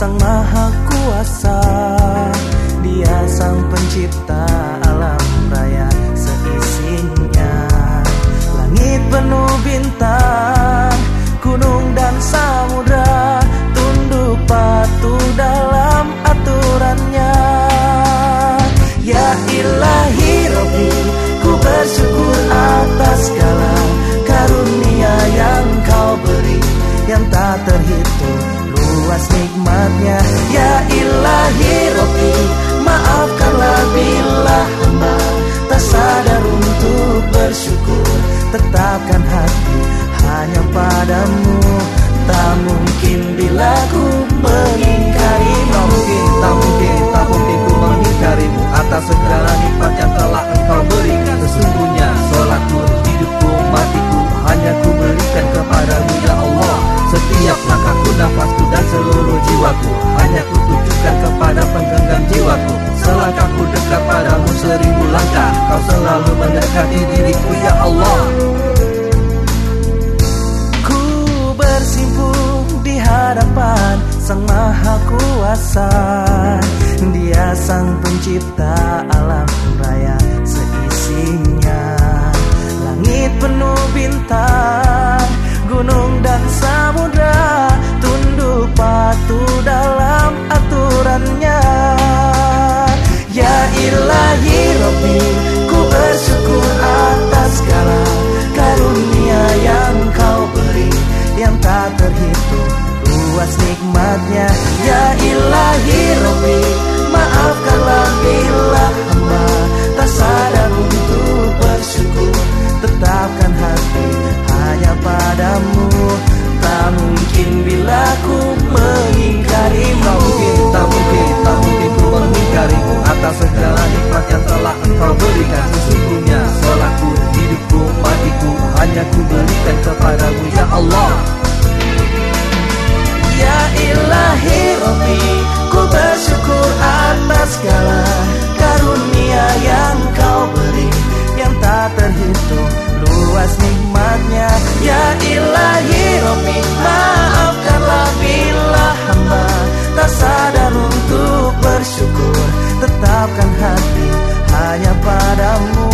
Sang Maha Kuasa nikmatnya. Ya ilahi Rabbi Maafkanlah bila hamba Tak sadar untuk bersyukur. Tetapkan hati hanya padamu. Tak mungkin bila ku mengingkari Tak mungkin, tak mungkin, tak mungkin ku mengingkarimu Atas segala nikmat yang telah engkau berikan. Sesungguhnya sholatku, hidupku, matiku Hanya ku berikan kepadamu ya Allah. Setiap jiwaku. Hanya ku tujukan kepada penggenggam jiwaku. Selangkahku dekat padamu seribu langkah. Kau selalu mendekati diriku ya Allah. Ku bersimpuh di hadapan Sang Maha Kuasa. Dia Sang Pencipta alam raya seisinya Atas segala nikmat yang telah engkau berikan Sesungguhnya. Sholatku, hidupku, matiku Hanya ku berikan kepadamu ya Allah. Ya ilahi Rabbi Ku bersyukur hati hanya padamu.